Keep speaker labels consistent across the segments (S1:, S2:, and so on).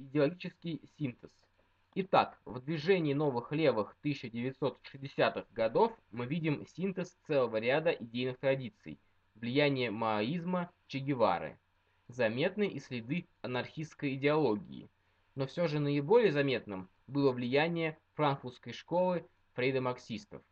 S1: Идеологический синтез. Итак, в движении новых левых 1960-х годов мы видим синтез целого ряда идейных традиций, влияние маоизма, Че Гевары. Заметны и следы анархистской идеологии. Но все же наиболее заметным было влияние франкфуртской школы фрейда-марксистов.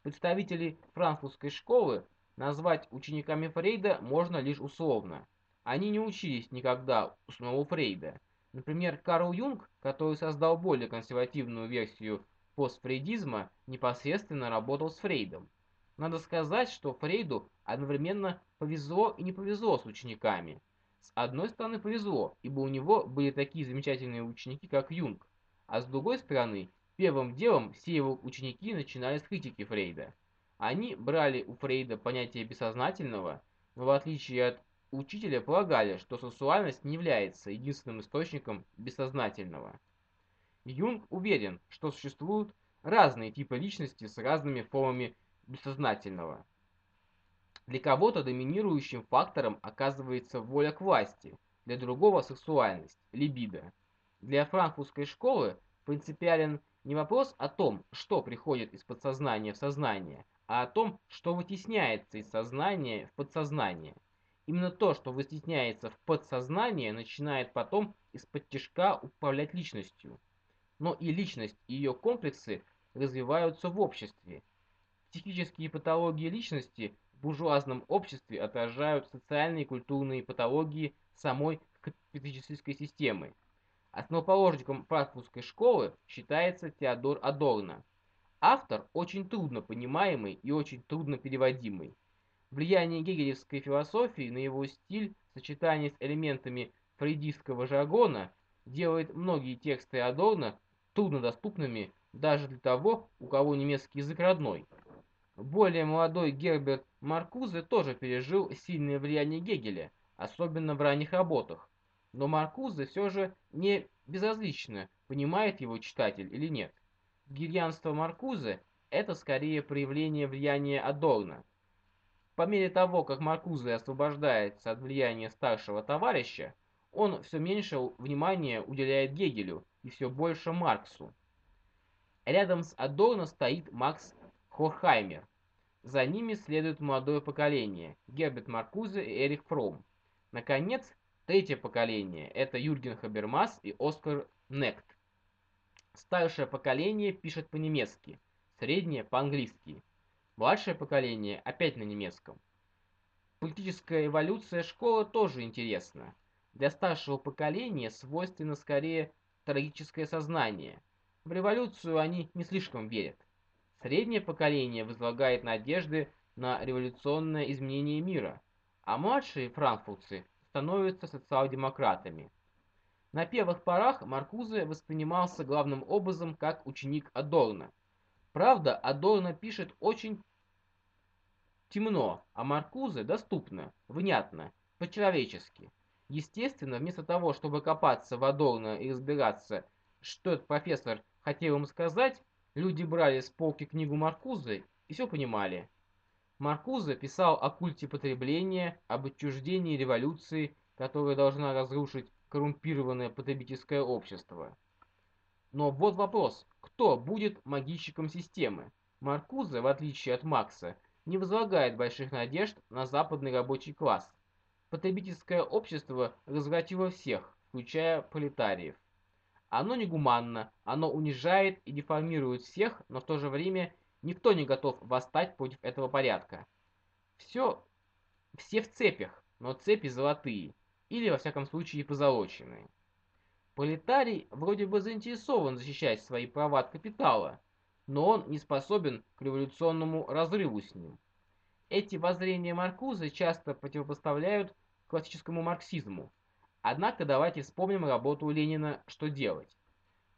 S1: Представителей франкфуртской школы назвать учениками Фрейда можно лишь условно. Они не учились никогда у самого Фрейда, Например, Карл Юнг, который создал более консервативную версию постфрейдизма, непосредственно работал с Фрейдом. Надо сказать, что Фрейду одновременно повезло и не повезло с учениками. С одной стороны повезло, ибо у него были такие замечательные ученики, как Юнг, а с другой стороны, первым делом все его ученики начинали с критики Фрейда. Они брали у Фрейда понятие бессознательного, но в отличие от Учителя полагали, что сексуальность не является единственным источником бессознательного. Юнг уверен, что существуют разные типы личности с разными формами бессознательного. Для кого-то доминирующим фактором оказывается воля к власти, для другого – сексуальность, либидо. Для франкфуртской школы принципиален не вопрос о том, что приходит из подсознания в сознание, а о том, что вытесняется из сознания в подсознание – Именно то, что вытесняется в подсознание, начинает потом из-под тяжка управлять личностью. Но и личность, и ее комплексы развиваются в обществе. Психические патологии личности в буржуазном обществе отражают социальные и культурные патологии самой капиталистической системы. Основоположником франкфуртской школы считается Теодор Адорно. Автор очень трудно понимаемый и очень трудно переводимый. Влияние гегелевской философии на его стиль в сочетании с элементами фрейдистского жаргона делает многие тексты Адорно труднодоступными даже для того, у кого немецкий язык родной. Более молодой Герберт Маркузе тоже пережил сильное влияние Гегеля, особенно в ранних работах. Но Маркузе все же не безразлично, понимает его читатель или нет. Гильянство Маркузе – это скорее проявление влияния Адорно. По мере того, как Маркузе освобождается от влияния старшего товарища, он все меньше внимания уделяет Гегелю и все больше Марксу. Рядом с Адорно стоит Макс Хорхаймер. За ними следует молодое поколение – Герберт Маркузе и Эрих Фром. Наконец, третье поколение – это Юрген Хабермас и Оскар Нект. Старшее поколение пишет по-немецки, среднее – по-английски. Младшее поколение опять на немецком. Политическая эволюция школы тоже интересна. Для старшего поколения свойственно скорее трагическое сознание. В революцию они не слишком верят. Среднее поколение возлагает надежды на революционное изменение мира, а младшие франкфуртцы становятся социал-демократами. На первых порах Маркузе воспринимался главным образом как ученик Адорна. Правда, Адорно пишет очень темно, а Маркузе доступно, внятно, по-человечески. Естественно, вместо того, чтобы копаться в Адорно и разбираться, что этот профессор хотел им сказать, люди брали с полки книгу Маркузе и все понимали. Маркузе писал о культе потребления, об отчуждении революции, которая должна разрушить коррумпированное потребительское общество. Но вот вопрос, кто будет магичиком системы? Маркузе, в отличие от Макса, не возлагает больших надежд на западный рабочий класс. Потребительское общество развратило всех, включая пролетариев. Оно негуманно, оно унижает и деформирует всех, но в то же время никто не готов восстать против этого порядка. Все, все в цепях, но цепи золотые, или во всяком случае позолоченные. Пролетарий вроде бы заинтересован защищать свои права от капитала, но он не способен к революционному разрыву с ним. Эти воззрения Маркуза часто противопоставляют классическому марксизму. Однако давайте вспомним работу Ленина «Что делать?».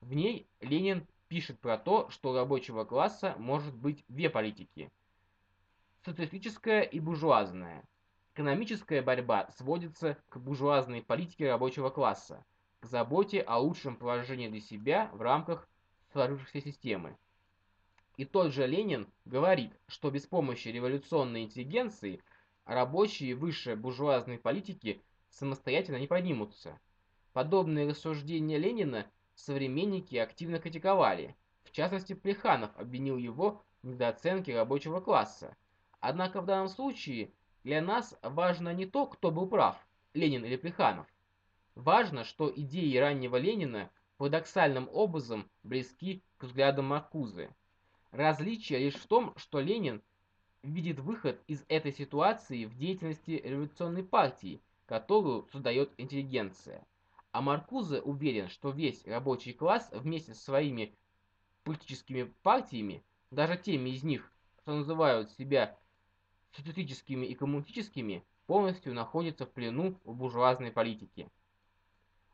S1: В ней Ленин пишет про то, что у рабочего класса может быть две политики – социалистическая и буржуазная. Экономическая борьба сводится к буржуазной политике рабочего класса, к заботе о лучшем положении для себя в рамках сложившейся системы. И тот же Ленин говорит, что без помощи революционной интеллигенции рабочие высшие буржуазные политики самостоятельно не поднимутся. Подобные рассуждения Ленина современники активно критиковали. В частности, Плеханов обвинил его в недооценке рабочего класса. Однако в данном случае для нас важно не то, кто был прав, Ленин или Плеханов. Важно, что идеи раннего Ленина парадоксальным образом близки к взглядам Маркузы. Различие лишь в том, что Ленин видит выход из этой ситуации в деятельности революционной партии, которую создает интеллигенция. А Маркузе уверен, что весь рабочий класс вместе со своими политическими партиями, даже теми из них, кто называют себя социалистическими и коммунистическими, полностью находится в плену у буржуазной политики.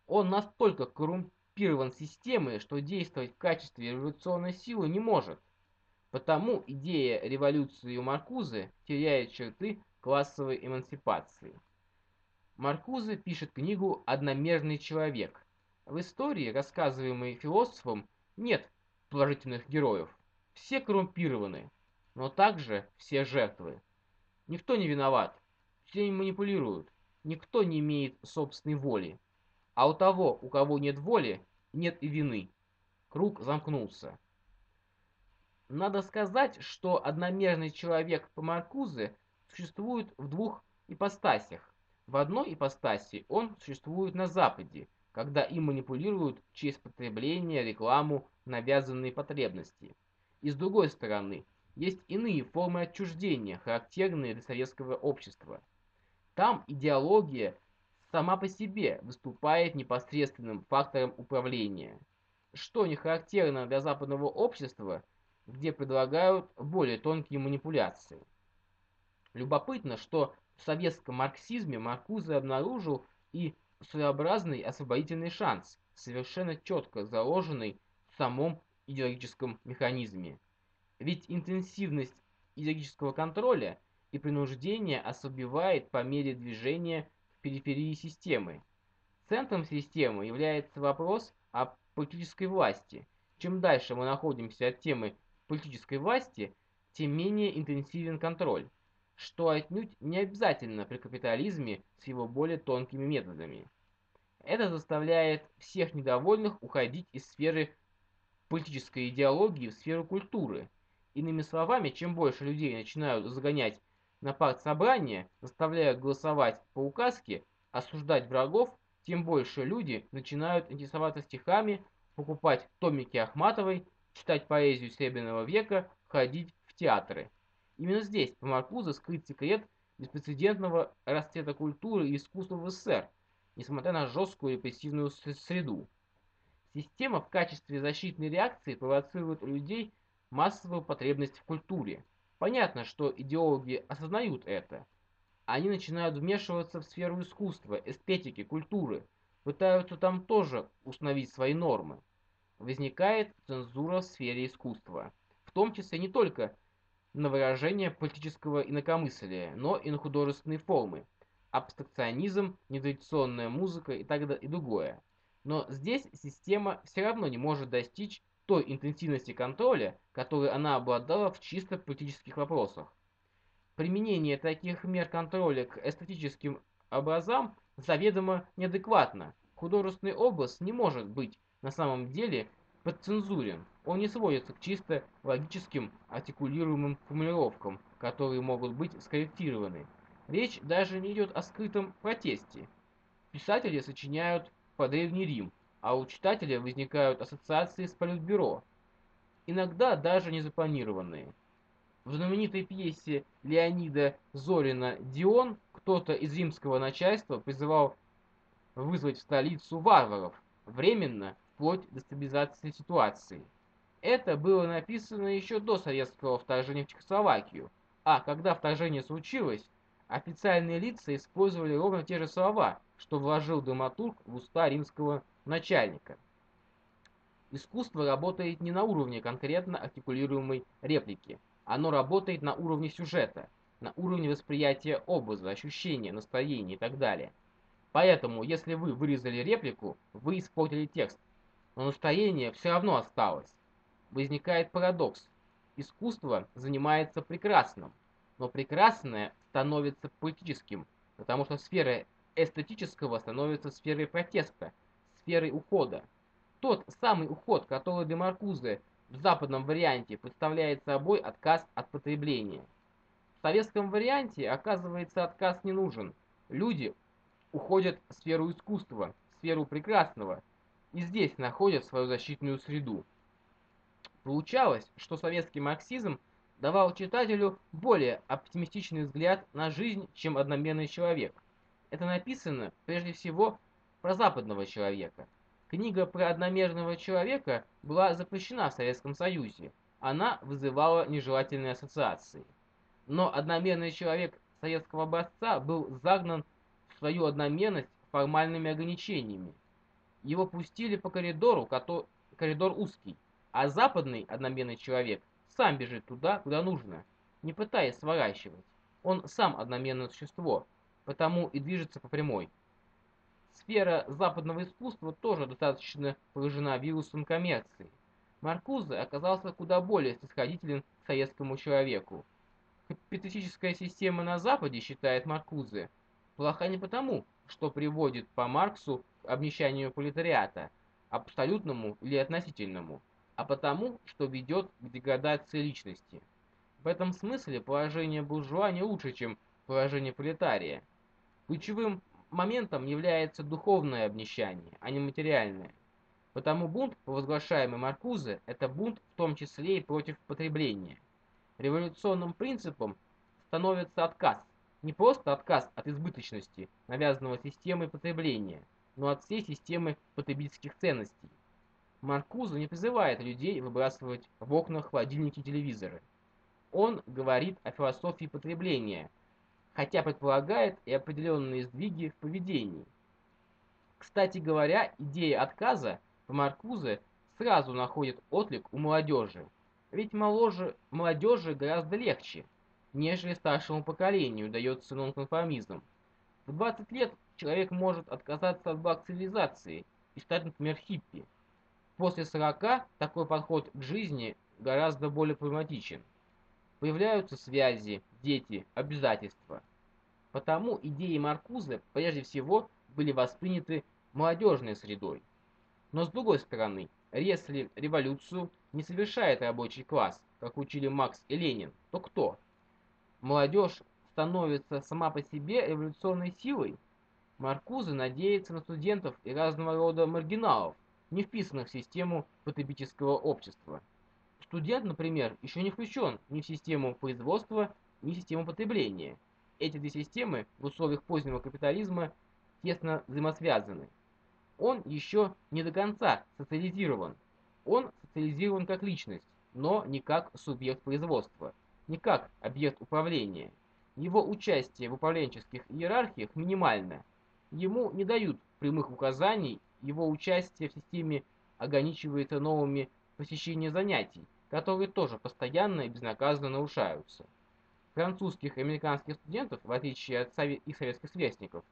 S1: Он настолько коррумпирован системой, что действовать в качестве революционной силы не может. Потому идея революции у Маркузы теряет черты классовой эмансипации. Маркузе пишет книгу «Одномерный человек». В истории, рассказываемой философом, нет положительных героев. Все коррумпированы, но также все жертвы. Никто не виноват, все манипулируют, никто не имеет собственной воли. А у того, у кого нет воли, нет и вины. Круг замкнулся. Надо сказать, что одномерный человек по Маркузе существует в двух ипостасях. В одной ипостаси он существует на Западе, когда им манипулируют через потребление, рекламу, навязанные потребности. И с другой стороны, есть иные формы отчуждения, характерные для советского общества. Там идеология сама по себе выступает непосредственным фактором управления, что не характерно для западного общества, где предлагают более тонкие манипуляции. Любопытно, что в советском марксизме Маркузе обнаружил и своеобразный освободительный шанс, совершенно четко заложенный в самом идеологическом механизме. Ведь интенсивность идеологического контроля и принуждения ослабевает по мере движения в периферии системы. Центром системы является вопрос о политической власти. Чем дальше мы находимся от темы политической власти, тем менее интенсивен контроль что отнюдь не обязательно при капитализме с его более тонкими методами. Это заставляет всех недовольных уходить из сферы политической идеологии в сферу культуры. Иными словами, чем больше людей начинают загонять на партсобрание, заставляют голосовать по указке, осуждать врагов, тем больше люди начинают интересоваться стихами, покупать томики Ахматовой, читать поэзию Серебряного века, ходить в театры. Именно здесь по Маркузе скрыт секрет беспрецедентного расцвета культуры и искусства в СССР, несмотря на жесткую репрессивную среду. Система в качестве защитной реакции провоцирует у людей массовую потребность в культуре. Понятно, что идеологи осознают это. Они начинают вмешиваться в сферу искусства, эстетики, культуры, пытаются там тоже установить свои нормы. Возникает цензура в сфере искусства, в том числе не только на выражение политического инакомыслия, но и на художественные формы, абстракционизм, нетрадиционная музыка и так далее и другое. Но здесь система все равно не может достичь той интенсивности контроля, которой она обладала в чисто политических вопросах. Применение таких мер контроля к эстетическим образам заведомо неадекватно. Художественный образ не может быть на самом деле подцензурен. Он не сводится к чисто логическим артикулируемым формулировкам, которые могут быть скорректированы. Речь даже не идет о скрытом протесте. Писатели сочиняют по Древний Рим, а у читателя возникают ассоциации с Политбюро, иногда даже не запланированные. В знаменитой пьесе Леонида Зорина «Дион» кто-то из римского начальства призывал вызвать в столицу варваров, временно вплоть до стабилизации ситуации. Это было написано еще до советского вторжения в Чехословакию, а когда вторжение случилось, официальные лица использовали ровно те же слова, что вложил драматург в уста римского начальника. Искусство работает не на уровне конкретно артикулируемой реплики, оно работает на уровне сюжета, на уровне восприятия образа, ощущения, настроения и так далее. Поэтому, если вы вырезали реплику, вы испортили текст, но настроение все равно осталось. Возникает парадокс. Искусство занимается прекрасным, но прекрасное становится политическим, потому что сфера эстетического становится сферой протеста, сферой ухода. Тот самый уход, который для Маркузе в западном варианте представляет собой отказ от потребления. В советском варианте, оказывается, отказ не нужен. Люди уходят в сферу искусства, в сферу прекрасного, и здесь находят свою защитную среду. Получалось, что советский марксизм давал читателю более оптимистичный взгляд на жизнь, чем одноменный человек. Это написано, прежде всего, про западного человека. Книга про одномерного человека была запрещена в Советском Союзе. Она вызывала нежелательные ассоциации. Но одномерный человек советского образца был загнан в свою одномерность формальными ограничениями. Его пустили по коридору, который, коридор узкий, а западный одномерный человек сам бежит туда, куда нужно, не пытаясь сворачивать. Он сам одноменное существо, потому и движется по прямой. Сфера западного искусства тоже достаточно поражена вирусом коммерции. Маркузе оказался куда более снисходителен к советскому человеку. Капиталистическая система на Западе, считает Маркузе, плоха не потому, что приводит по Марксу к обнищанию пролетариата, абсолютному или относительному, а потому, что ведет к деградации личности. В этом смысле положение буржуа не лучше, чем положение пролетария. Ключевым моментом является духовное обнищание, а не материальное. Потому бунт, провозглашаемый Маркузе, это бунт в том числе и против потребления. Революционным принципом становится отказ. Не просто отказ от избыточности, навязанного системой потребления, но от всей системы потребительских ценностей. Маркуза не призывает людей выбрасывать в окна холодильники телевизоры. Он говорит о философии потребления, хотя предполагает и определенные сдвиги в поведении. Кстати говоря, идея отказа по Маркузе сразу находит отклик у молодежи. Ведь моложе, молодежи гораздо легче, нежели старшему поколению дается нонконформизм. В 20 лет человек может отказаться от благ цивилизации и стать, например, хиппи. После 40 такой подход к жизни гораздо более прагматичен. Появляются связи, дети, обязательства. Потому идеи Маркуза прежде всего были восприняты молодежной средой. Но с другой стороны, если революцию не совершает рабочий класс, как учили Макс и Ленин, то кто? Молодежь становится сама по себе революционной силой? Маркуза надеется на студентов и разного рода маргиналов, не вписанных в систему потребительского общества. Студент, например, еще не включен ни в систему производства, ни в систему потребления. Эти две системы в условиях позднего капитализма тесно взаимосвязаны. Он еще не до конца социализирован. Он социализирован как личность, но не как субъект производства, не как объект управления. Его участие в управленческих иерархиях минимально. Ему не дают прямых указаний его участие в системе ограничивается новыми посещениями занятий, которые тоже постоянно и безнаказанно нарушаются. Французских и американских студентов, в отличие от совет их советских сверстников,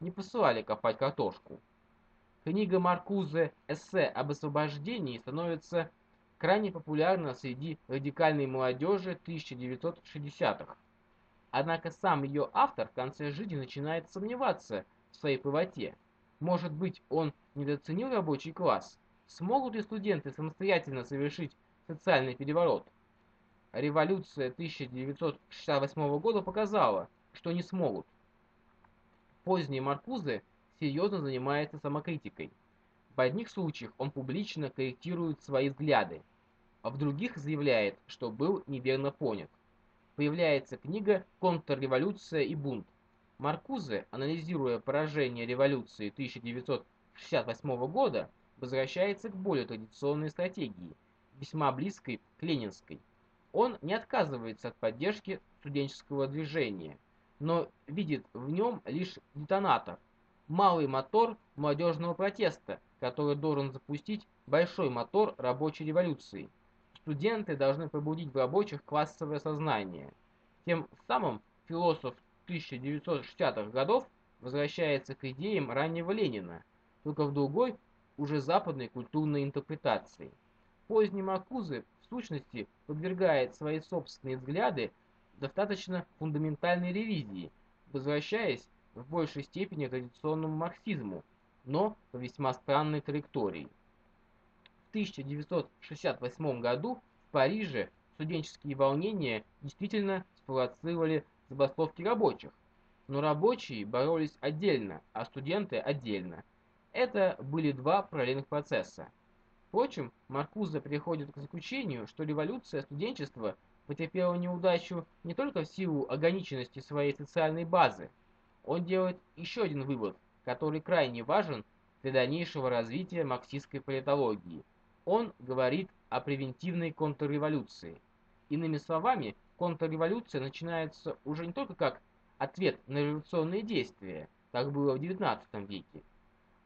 S1: не посылали копать картошку. Книга Маркузе «Эссе об освобождении» становится крайне популярна среди радикальной молодежи 1960-х. Однако сам ее автор в конце жизни начинает сомневаться в своей правоте. Может быть, он недооценил рабочий класс? Смогут ли студенты самостоятельно совершить социальный переворот? Революция 1968 года показала, что не смогут. Поздние Маркузе серьезно занимается самокритикой. В одних случаях он публично корректирует свои взгляды, а в других заявляет, что был неверно понят. Появляется книга «Контрреволюция и бунт». Маркузе, анализируя поражение революции 1900 1968 года возвращается к более традиционной стратегии, весьма близкой к ленинской. Он не отказывается от поддержки студенческого движения, но видит в нем лишь детонатор, малый мотор молодежного протеста, который должен запустить большой мотор рабочей революции. Студенты должны пробудить в рабочих классовое сознание. Тем самым философ 1960-х годов возвращается к идеям раннего Ленина, только в другой, уже западной культурной интерпретации. Поздний Маркузе в сущности подвергает свои собственные взгляды достаточно фундаментальной ревизии, возвращаясь в большей степени к традиционному марксизму, но по весьма странной траектории. В 1968 году в Париже студенческие волнения действительно спровоцировали забастовки рабочих, но рабочие боролись отдельно, а студенты отдельно. Это были два параллельных процесса. Впрочем, Маркуза приходит к заключению, что революция студенчества потерпела неудачу не только в силу ограниченности своей социальной базы. Он делает еще один вывод, который крайне важен для дальнейшего развития марксистской политологии. Он говорит о превентивной контрреволюции. Иными словами, контрреволюция начинается уже не только как ответ на революционные действия, как было в XIX веке,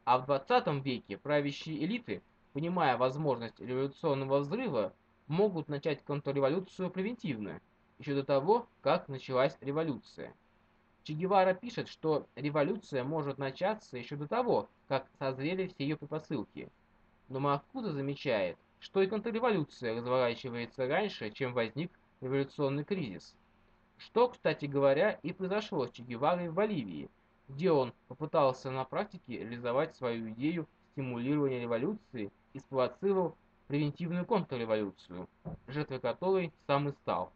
S1: а в XX веке правящие элиты, понимая возможность революционного взрыва, могут начать контрреволюцию превентивно, еще до того, как началась революция. Че Гевара пишет, что революция может начаться еще до того, как созрели все ее предпосылки. Но Маркуза замечает, что и контрреволюция разворачивается раньше, чем возник революционный кризис. Что, кстати говоря, и произошло с Че Геварой в Боливии, где он попытался на практике реализовать свою идею стимулирования революции и спровоцировал превентивную контрреволюцию, жертвой которой сам и стал.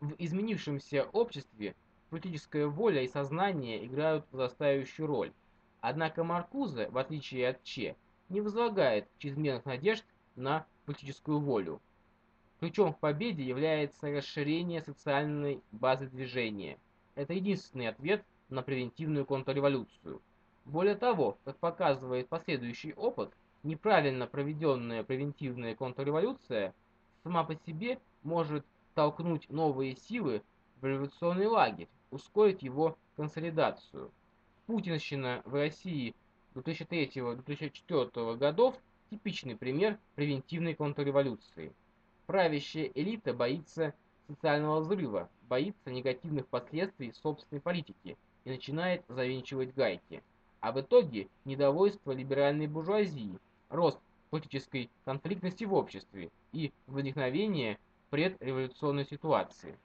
S1: В изменившемся обществе политическая воля и сознание играют возрастающую роль. Однако Маркузе, в отличие от Че, не возлагает чрезмерных надежд на политическую волю. Ключом к победе является расширение социальной базы движения. Это единственный ответ на превентивную контрреволюцию. Более того, как показывает последующий опыт, неправильно проведенная превентивная контрреволюция сама по себе может толкнуть новые силы в революционный лагерь, ускорить его консолидацию. Путинщина в России 2003-2004 годов – типичный пример превентивной контрреволюции. Правящая элита боится социального взрыва, боится негативных последствий собственной политики и начинает завинчивать гайки. А в итоге недовольство либеральной буржуазии, рост политической конфликтности в обществе и возникновение предреволюционной ситуации.